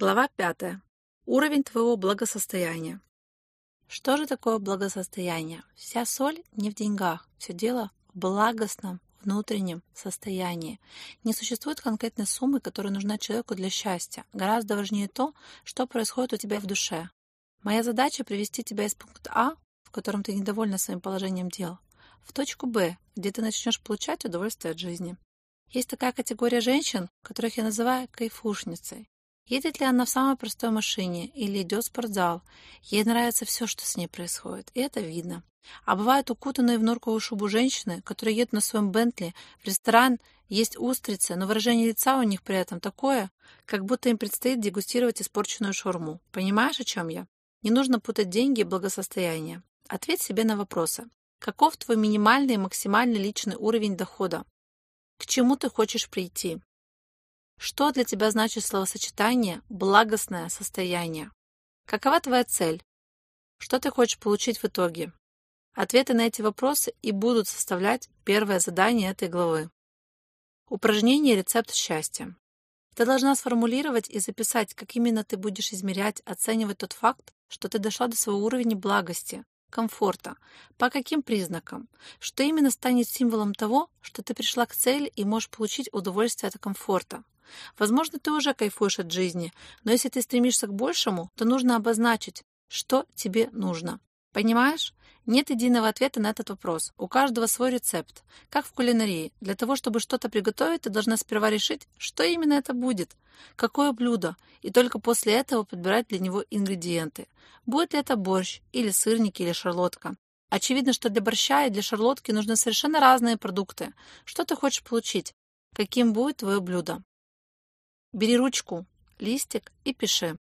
Глава 5. Уровень твоего благосостояния. Что же такое благосостояние? Вся соль не в деньгах, все дело в благостном внутреннем состоянии. Не существует конкретной суммы, которая нужна человеку для счастья. Гораздо важнее то, что происходит у тебя в душе. Моя задача привести тебя из пункта А, в котором ты недовольна своим положением дел, в точку Б, где ты начнешь получать удовольствие от жизни. Есть такая категория женщин, которых я называю кайфушницей. Едет ли она в самой простой машине или идет в спортзал, ей нравится все, что с ней происходит, и это видно. А бывают укутанные в норковую шубу женщины, которые едут на своем Бентли в ресторан, есть устрицы, но выражение лица у них при этом такое, как будто им предстоит дегустировать испорченную шаурму. Понимаешь, о чем я? Не нужно путать деньги и благосостояние. Ответь себе на вопросы. Каков твой минимальный и максимальный личный уровень дохода? К чему ты хочешь прийти? Что для тебя значит словосочетание «благостное состояние»? Какова твоя цель? Что ты хочешь получить в итоге? Ответы на эти вопросы и будут составлять первое задание этой главы. Упражнение «Рецепт счастья». Ты должна сформулировать и записать, как именно ты будешь измерять, оценивать тот факт, что ты дошла до своего уровня благости, комфорта. По каким признакам? Что именно станет символом того, что ты пришла к цели и можешь получить удовольствие от комфорта? Возможно, ты уже кайфуешь от жизни, но если ты стремишься к большему, то нужно обозначить, что тебе нужно. Понимаешь? Нет единого ответа на этот вопрос. У каждого свой рецепт. Как в кулинарии. Для того, чтобы что-то приготовить, ты должна сперва решить, что именно это будет. Какое блюдо. И только после этого подбирать для него ингредиенты. Будет ли это борщ, или сырники, или шарлотка. Очевидно, что для борща и для шарлотки нужны совершенно разные продукты. Что ты хочешь получить? Каким будет твое блюдо? Бери ручку, листик и пиши.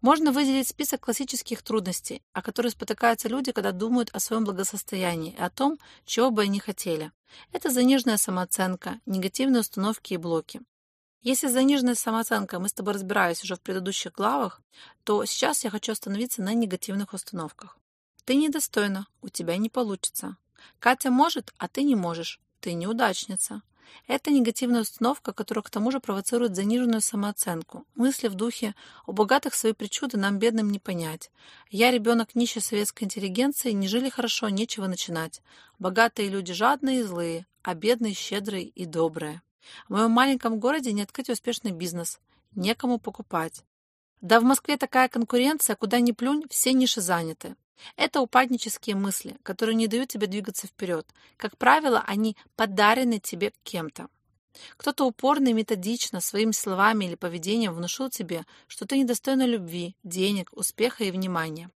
Можно выделить список классических трудностей, о которых спотыкаются люди, когда думают о своем благосостоянии и о том, чего бы они хотели. Это заниженная самооценка, негативные установки и блоки. Если заниженная самооценка мы с тобой разбирались уже в предыдущих главах, то сейчас я хочу остановиться на негативных установках. Ты недостойна, у тебя не получится. Катя может, а ты не можешь. Ты неудачница. Это негативная установка, которая к тому же провоцирует заниженную самооценку. Мысли в духе «у богатых свои причуды нам, бедным, не понять». «Я ребенок нищей советской интеллигенции, не жили хорошо, нечего начинать». «Богатые люди жадные и злые, а бедные щедрые и добрые». В моем маленьком городе не открыть успешный бизнес. Некому покупать. Да в Москве такая конкуренция, куда ни плюнь, все ниши заняты. Это упаднические мысли, которые не дают тебе двигаться вперед. Как правило, они подарены тебе кем-то. Кто-то упорно и методично своими словами или поведением внушил тебе, что ты недостойна любви, денег, успеха и внимания.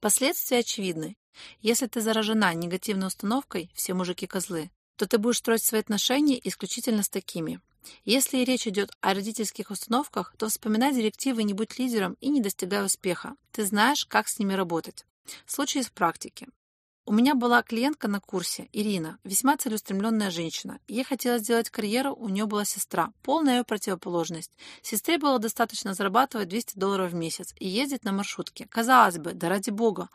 Последствия очевидны. Если ты заражена негативной установкой «все мужики козлы», то ты будешь строить свои отношения исключительно с такими. Если речь идет о родительских установках, то вспоминай директивы «не будь лидером» и «не достигай успеха». Ты знаешь, как с ними работать. Случай из практики. У меня была клиентка на курсе, Ирина, весьма целеустремленная женщина. Ей хотелось сделать карьеру, у нее была сестра, полная ее противоположность. Сестре было достаточно зарабатывать 200 долларов в месяц и ездить на маршрутке. Казалось бы, да ради бога.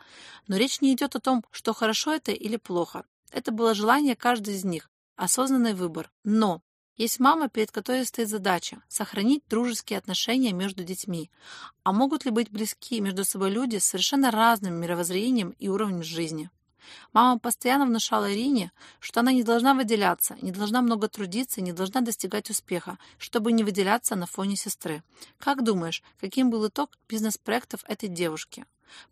Но речь не идет о том, что хорошо это или плохо. Это было желание каждой из них, осознанный выбор. Но есть мама, перед которой стоит задача – сохранить дружеские отношения между детьми. А могут ли быть близки между собой люди с совершенно разным мировоззрением и уровнем жизни? Мама постоянно внушала Ирине, что она не должна выделяться, не должна много трудиться, не должна достигать успеха, чтобы не выделяться на фоне сестры. Как думаешь, каким был итог бизнес-проектов этой девушки?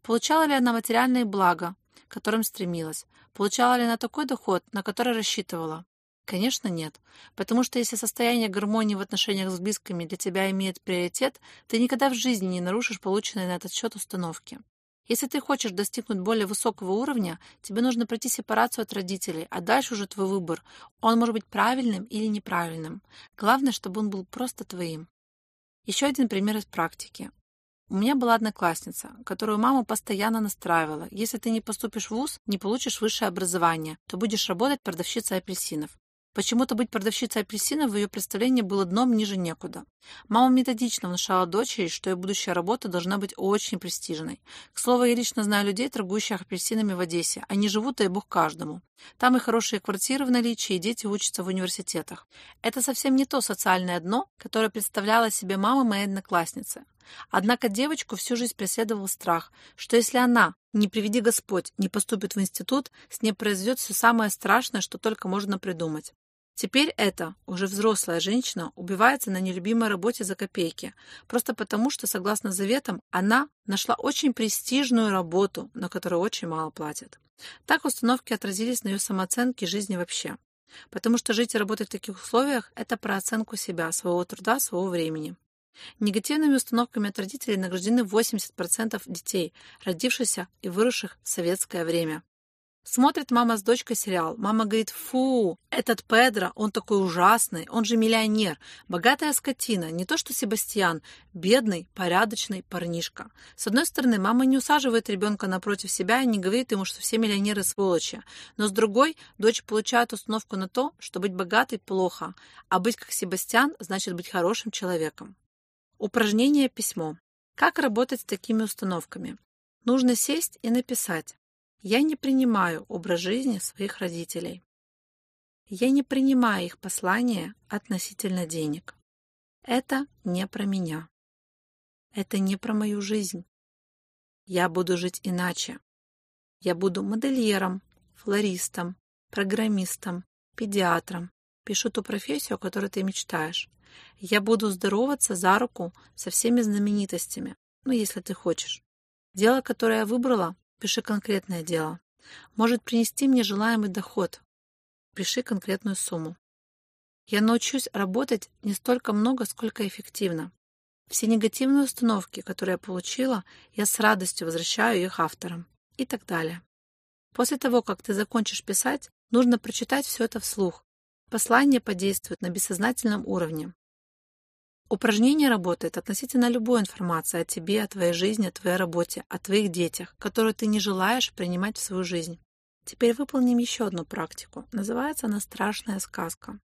Получала ли она материальные блага, к которым стремилась? Получала ли она такой доход, на который рассчитывала? Конечно, нет. Потому что если состояние гармонии в отношениях с близкими для тебя имеет приоритет, ты никогда в жизни не нарушишь полученные на этот счет установки. Если ты хочешь достигнуть более высокого уровня, тебе нужно пройти сепарацию от родителей, а дальше уже твой выбор. Он может быть правильным или неправильным. Главное, чтобы он был просто твоим. Еще один пример из практики. У меня была одноклассница, которую мама постоянно настраивала. Если ты не поступишь в ВУЗ, не получишь высшее образование, то будешь работать продавщицей апельсинов. Почему-то быть продавщицей апельсинов в ее представлении было дном ниже некуда. Мама методично внушала дочери, что ее будущая работа должна быть очень престижной. К слову, я лично знаю людей, торгующих апельсинами в Одессе. Они живут, дай бог, каждому. Там и хорошие квартиры в наличии, и дети учатся в университетах. Это совсем не то социальное дно, которое представляла себе мама моей одноклассницы. Однако девочку всю жизнь преследовал страх, что если она, не приведи Господь, не поступит в институт, с ней произойдет все самое страшное, что только можно придумать. Теперь эта, уже взрослая женщина, убивается на нелюбимой работе за копейки, просто потому что, согласно заветам, она нашла очень престижную работу, на которую очень мало платят. Так установки отразились на ее самооценке жизни вообще. Потому что жить и работать в таких условиях – это про оценку себя, своего труда, своего времени. Негативными установками от родителей награждены 80% детей, родившихся и выросших в советское время. Смотрит мама с дочкой сериал. Мама говорит, фу, этот Педро, он такой ужасный, он же миллионер, богатая скотина, не то что Себастьян, бедный, порядочный парнишка. С одной стороны, мама не усаживает ребенка напротив себя и не говорит ему, что все миллионеры сволочи. Но с другой, дочь получает установку на то, что быть богатой плохо, а быть как Себастьян значит быть хорошим человеком. Упражнение письмо. Как работать с такими установками? Нужно сесть и написать. Я не принимаю образ жизни своих родителей. Я не принимаю их послания относительно денег. Это не про меня. Это не про мою жизнь. Я буду жить иначе. Я буду модельером, флористом, программистом, педиатром. Пишу ту профессию, о которой ты мечтаешь. Я буду здороваться за руку со всеми знаменитостями, ну, если ты хочешь. Дело, которое я выбрала, Пиши конкретное дело. Может принести мне желаемый доход. Пиши конкретную сумму. Я научусь работать не столько много, сколько эффективно. Все негативные установки, которые я получила, я с радостью возвращаю их авторам. И так далее. После того, как ты закончишь писать, нужно прочитать все это вслух. Послание подействует на бессознательном уровне. Упражнение работает относительно любой информации о тебе, о твоей жизни, о твоей работе, о твоих детях, которую ты не желаешь принимать в свою жизнь. Теперь выполним еще одну практику. Называется она «Страшная сказка».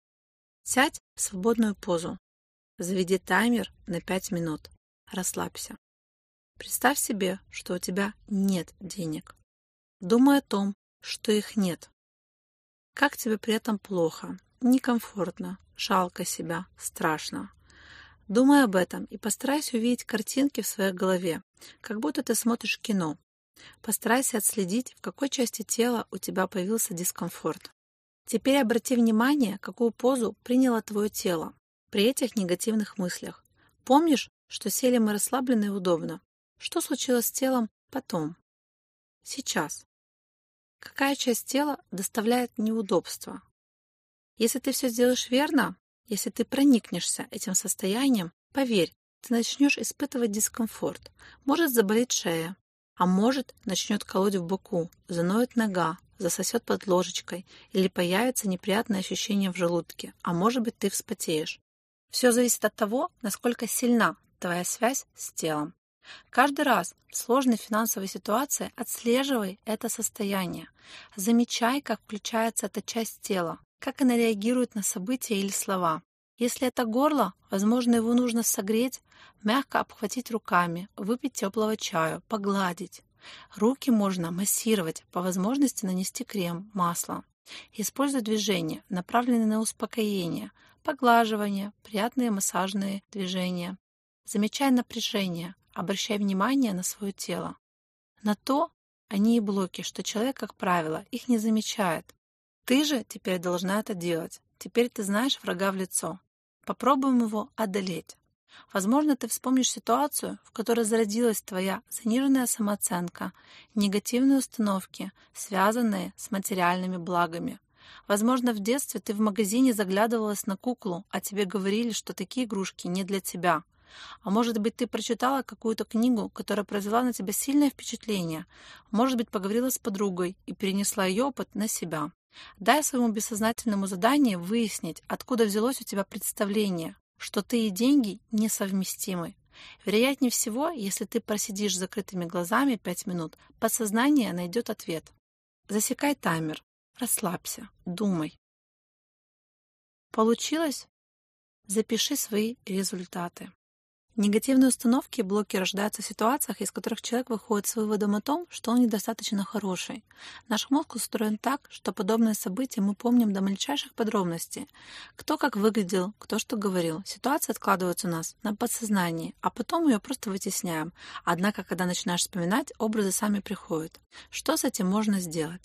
Сядь в свободную позу. Заведи таймер на 5 минут. Расслабься. Представь себе, что у тебя нет денег. Думай о том, что их нет. Как тебе при этом плохо, некомфортно, жалко себя, страшно. Думай об этом и постарайся увидеть картинки в своей голове, как будто ты смотришь кино. Постарайся отследить, в какой части тела у тебя появился дискомфорт. Теперь обрати внимание, какую позу приняло твое тело при этих негативных мыслях. Помнишь, что сели мы расслабленно и удобно. Что случилось с телом потом? Сейчас. Какая часть тела доставляет неудобства? Если ты все сделаешь верно, если ты проникнешься этим состоянием, поверь, ты начнешь испытывать дискомфорт. Может заболеть шея, а может начнет колоть в боку, заноет нога, засосет под ложечкой или появится неприятное ощущение в желудке, а может быть ты вспотеешь. Все зависит от того, насколько сильна твоя связь с телом. Каждый раз в сложной финансовой ситуации отслеживай это состояние. Замечай, как включается эта часть тела, как она реагирует на события или слова. Если это горло, возможно, его нужно согреть, мягко обхватить руками, выпить теплого чаю, погладить. Руки можно массировать, по возможности нанести крем, масло. Используй движения, направленные на успокоение, поглаживание, приятные массажные движения. Замечай напряжение, обращай внимание на свое тело. На то они и блоки, что человек, как правило, их не замечает. Ты же теперь должна это делать. Теперь ты знаешь врага в лицо. Попробуем его одолеть. Возможно, ты вспомнишь ситуацию, в которой зародилась твоя заниженная самооценка, негативные установки, связанные с материальными благами. Возможно, в детстве ты в магазине заглядывалась на куклу, а тебе говорили, что такие игрушки не для тебя. А может быть, ты прочитала какую-то книгу, которая произвела на тебя сильное впечатление. Может быть, поговорила с подругой и перенесла ее опыт на себя. Дай своему бессознательному заданию выяснить, откуда взялось у тебя представление, что ты и деньги несовместимы. Вероятнее всего, если ты просидишь с закрытыми глазами пять минут, подсознание найдет ответ. Засекай таймер, расслабься, думай. Получилось? Запиши свои результаты. Негативные установки и блоки рождаются в ситуациях, из которых человек выходит с выводом о том, что он недостаточно хороший. Наш мозг устроен так, что подобные события мы помним до мельчайших подробностей. Кто как выглядел, кто что говорил. Ситуация откладывается у нас на подсознании, а потом ее просто вытесняем. Однако, когда начинаешь вспоминать, образы сами приходят. Что с этим можно сделать?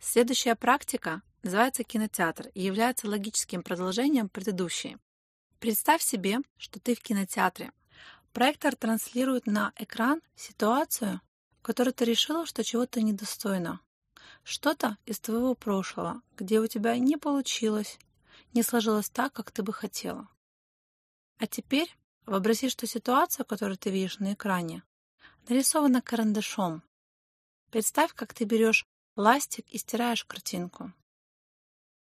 Следующая практика называется кинотеатр и является логическим продолжением предыдущей. Представь себе, что ты в кинотеатре, Проектор транслирует на экран ситуацию, в которой ты решила, что чего-то недостойно. Что-то из твоего прошлого, где у тебя не получилось, не сложилось так, как ты бы хотела. А теперь вообрази, что ситуация, которую ты видишь на экране, нарисована карандашом. Представь, как ты берешь ластик и стираешь картинку.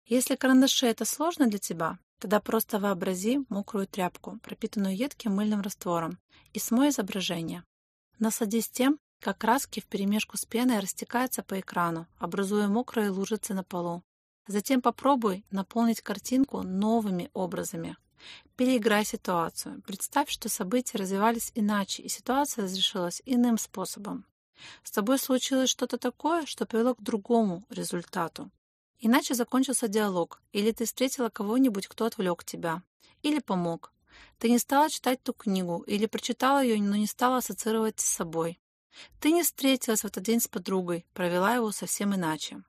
Если карандаши это сложно для тебя, Тогда просто вообрази мокрую тряпку, пропитанную едким мыльным раствором, и смой изображение. Насладись тем, как краски вперемешку с пеной растекаются по экрану, образуя мокрые лужицы на полу. Затем попробуй наполнить картинку новыми образами. Переиграй ситуацию. Представь, что события развивались иначе, и ситуация разрешилась иным способом. С тобой случилось что-то такое, что привело к другому результату. Иначе закончился диалог, или ты встретила кого-нибудь, кто отвлек тебя, или помог. Ты не стала читать ту книгу, или прочитала ее, но не стала ассоциировать с собой. Ты не встретилась в этот день с подругой, провела его совсем иначе.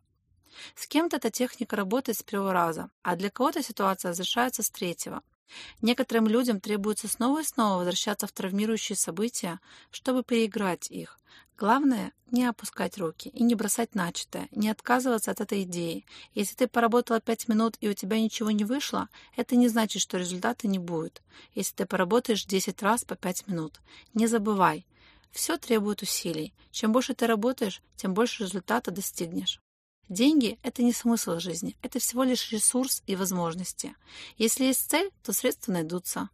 С кем-то эта техника работает с первого раза, а для кого-то ситуация разрешается с третьего. Некоторым людям требуется снова и снова возвращаться в травмирующие события, чтобы переиграть их. Главное — не опускать руки и не бросать начатое, не отказываться от этой идеи. Если ты поработала пять минут и у тебя ничего не вышло, это не значит, что результата не будет. Если ты поработаешь 10 раз по пять минут, не забывай, все требует усилий. Чем больше ты работаешь, тем больше результата достигнешь. Деньги – это не смысл жизни, это всего лишь ресурс и возможности. Если есть цель, то средства найдутся.